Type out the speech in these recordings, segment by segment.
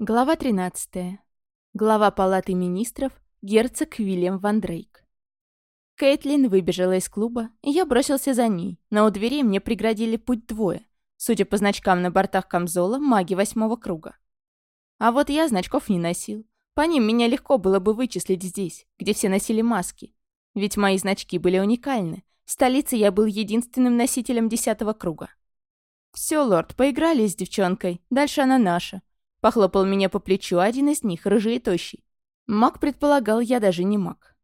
Глава 13. Глава Палаты министров герцог Вильям Ван Дрейк. Кейтлин выбежала из клуба, и я бросился за ней, но у дверей мне преградили путь двое. Судя по значкам на бортах камзола, маги восьмого круга. А вот я значков не носил. По ним меня легко было бы вычислить здесь, где все носили маски. Ведь мои значки были уникальны. В столице я был единственным носителем десятого круга. «Все, лорд, поиграли с девчонкой. Дальше она наша. Похлопал меня по плечу один из них, рыжий и тощий. Маг предполагал, я даже не маг.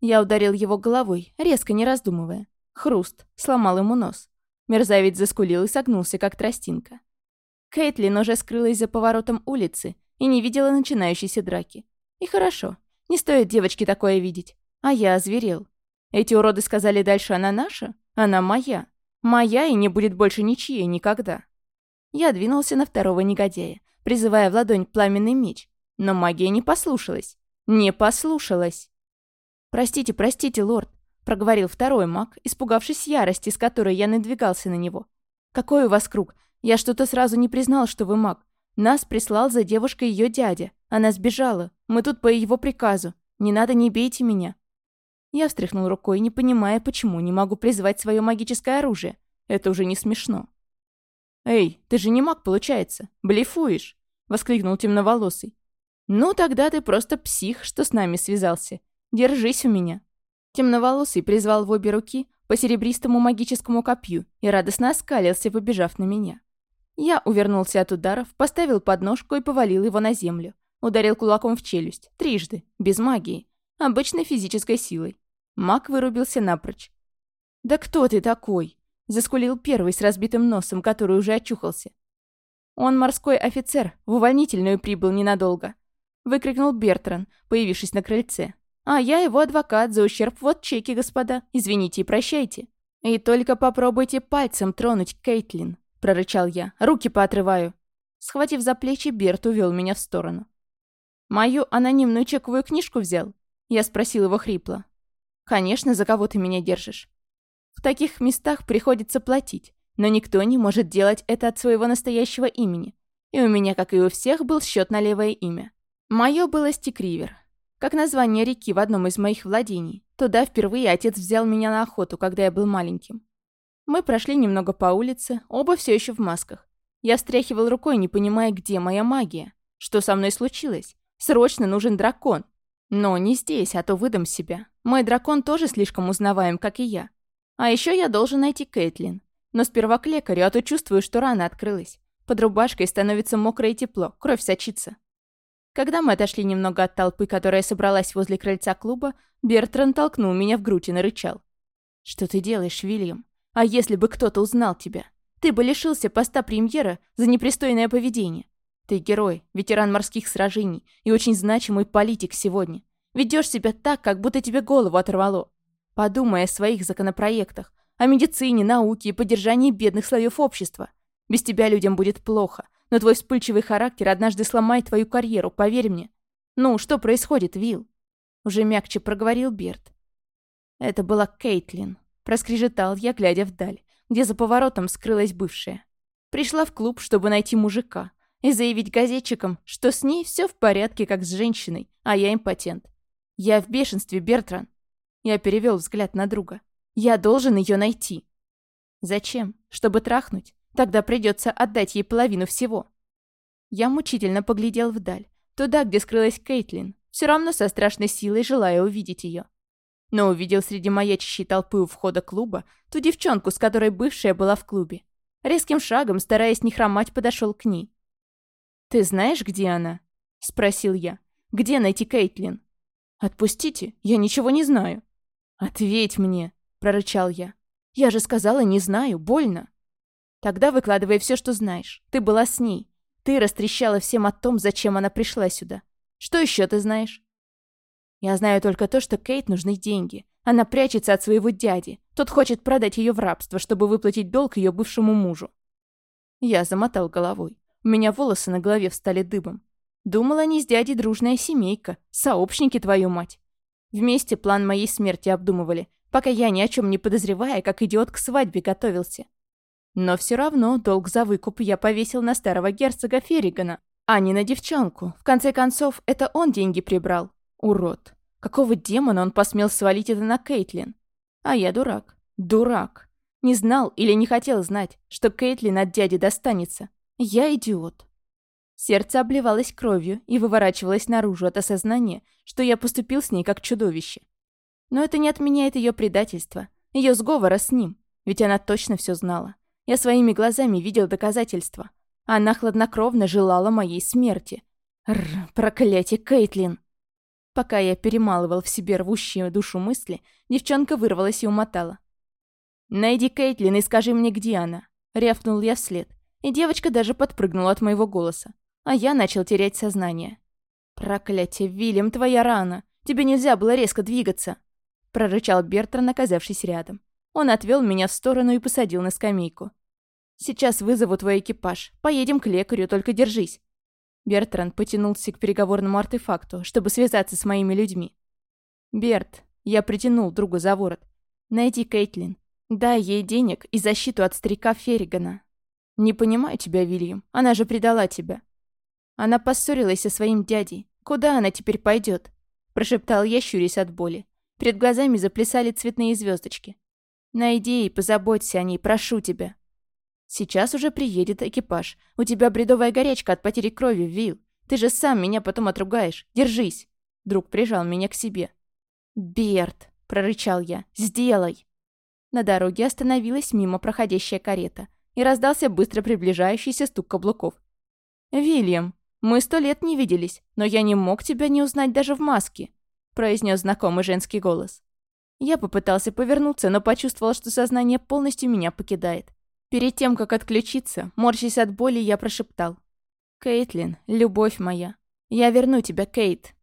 Я ударил его головой, резко не раздумывая. Хруст, сломал ему нос. Мерзавец заскулил и согнулся, как тростинка. Кейтлин уже скрылась за поворотом улицы и не видела начинающейся драки. И хорошо, не стоит девочке такое видеть. А я озверел. Эти уроды сказали дальше, она наша? Она моя. Моя и не будет больше ничьей никогда. Я двинулся на второго негодяя, призывая в ладонь пламенный меч. Но магия не послушалась. Не послушалась. «Простите, простите, лорд», — проговорил второй маг, испугавшись ярости, с которой я надвигался на него. «Какой у вас круг? Я что-то сразу не признал, что вы маг. Нас прислал за девушкой ее дядя. Она сбежала. Мы тут по его приказу. Не надо, не бейте меня». Я встряхнул рукой, не понимая, почему не могу призвать свое магическое оружие. Это уже не смешно. «Эй, ты же не маг, получается. Блефуешь!» — воскликнул темноволосый. «Ну, тогда ты просто псих, что с нами связался. Держись у меня». Темноволосый призвал в обе руки по серебристому магическому копью и радостно оскалился, побежав на меня. Я увернулся от ударов, поставил подножку и повалил его на землю. Ударил кулаком в челюсть. Трижды. Без магии. Обычной физической силой. Маг вырубился напрочь. «Да кто ты такой?» Заскулил первый с разбитым носом, который уже очухался. «Он морской офицер, в увольнительную прибыл ненадолго», — выкрикнул Бертран, появившись на крыльце. «А я его адвокат за ущерб вот чеки, господа. Извините и прощайте». «И только попробуйте пальцем тронуть Кейтлин», — прорычал я. «Руки поотрываю». Схватив за плечи, Берт увел меня в сторону. «Мою анонимную чековую книжку взял?» Я спросил его хрипло. «Конечно, за кого ты меня держишь?» В таких местах приходится платить, но никто не может делать это от своего настоящего имени. И у меня, как и у всех, был счет на левое имя. Мое было Стикривер. Как название реки в одном из моих владений. Туда впервые отец взял меня на охоту, когда я был маленьким. Мы прошли немного по улице, оба все еще в масках. Я встряхивал рукой, не понимая, где моя магия. Что со мной случилось? Срочно нужен дракон. Но не здесь, а то выдам себя. Мой дракон тоже слишком узнаваем, как и я. А еще я должен найти Кэтлин. Но сперва к лекарю, а то чувствую, что рана открылась. Под рубашкой становится мокро и тепло, кровь сочится. Когда мы отошли немного от толпы, которая собралась возле крыльца клуба, Бертран толкнул меня в грудь и нарычал. «Что ты делаешь, Вильям? А если бы кто-то узнал тебя? Ты бы лишился поста премьера за непристойное поведение. Ты герой, ветеран морских сражений и очень значимый политик сегодня. Ведешь себя так, как будто тебе голову оторвало. Подумай о своих законопроектах, о медицине, науке и поддержании бедных слоев общества. Без тебя людям будет плохо, но твой вспыльчивый характер однажды сломает твою карьеру, поверь мне. Ну, что происходит, Вил? Уже мягче проговорил Берт. Это была Кейтлин. Проскрежетал я, глядя вдаль, где за поворотом скрылась бывшая. Пришла в клуб, чтобы найти мужика и заявить газетчикам, что с ней все в порядке, как с женщиной, а я импотент. Я в бешенстве, Бертран. Я перевел взгляд на друга. «Я должен ее найти». «Зачем? Чтобы трахнуть? Тогда придется отдать ей половину всего». Я мучительно поглядел вдаль, туда, где скрылась Кейтлин, все равно со страшной силой желая увидеть ее. Но увидел среди маячащей толпы у входа клуба ту девчонку, с которой бывшая была в клубе. Резким шагом, стараясь не хромать, подошел к ней. «Ты знаешь, где она?» — спросил я. «Где найти Кейтлин?» «Отпустите, я ничего не знаю». «Ответь мне!» – прорычал я. «Я же сказала, не знаю, больно». «Тогда выкладывай все, что знаешь. Ты была с ней. Ты растрещала всем о том, зачем она пришла сюда. Что еще ты знаешь?» «Я знаю только то, что Кейт нужны деньги. Она прячется от своего дяди. Тот хочет продать ее в рабство, чтобы выплатить долг ее бывшему мужу». Я замотал головой. У меня волосы на голове встали дыбом. Думала, они с дядей дружная семейка, сообщники, твою мать. Вместе план моей смерти обдумывали, пока я ни о чем не подозревая, как идиот к свадьбе готовился. Но все равно долг за выкуп я повесил на старого герцога Ферригана, а не на девчонку. В конце концов, это он деньги прибрал. Урод. Какого демона он посмел свалить это на Кейтлин? А я дурак. Дурак. Не знал или не хотел знать, что Кейтлин от дяди достанется. Я идиот. Сердце обливалось кровью и выворачивалось наружу от осознания, что я поступил с ней как чудовище. Но это не отменяет ее предательство, ее сговора с ним, ведь она точно все знала. Я своими глазами видел доказательства. Она хладнокровно желала моей смерти. Рр, проклятие, Кейтлин! Пока я перемалывал в себе рвущие душу мысли, девчонка вырвалась и умотала. «Найди Кейтлин и скажи мне, где она», — рявкнул я вслед. И девочка даже подпрыгнула от моего голоса. А я начал терять сознание. «Проклятие, Вильям, твоя рана! Тебе нельзя было резко двигаться!» Прорычал Бертран, оказавшись рядом. Он отвел меня в сторону и посадил на скамейку. «Сейчас вызову твой экипаж. Поедем к лекарю, только держись. Бертран потянулся к переговорному артефакту, чтобы связаться с моими людьми. «Берт», я притянул другу за ворот. «Найди Кейтлин. Дай ей денег и защиту от старика Ферригана». «Не понимаю тебя, Вильям. Она же предала тебя». Она поссорилась со своим дядей. Куда она теперь пойдет? Прошептал я, щурясь от боли. Перед глазами заплясали цветные звездочки. «Найди и позаботься о ней, прошу тебя». Сейчас уже приедет экипаж. У тебя бредовая горячка от потери крови, Вил. Ты же сам меня потом отругаешь. Держись. Друг прижал меня к себе. «Берт», — прорычал я, — «сделай». На дороге остановилась мимо проходящая карета, и раздался быстро приближающийся стук каблуков. «Вильям, мы сто лет не виделись, но я не мог тебя не узнать даже в маске», — произнес знакомый женский голос. Я попытался повернуться, но почувствовал, что сознание полностью меня покидает. Перед тем, как отключиться, морщась от боли, я прошептал. «Кейтлин, любовь моя. Я верну тебя, Кейт».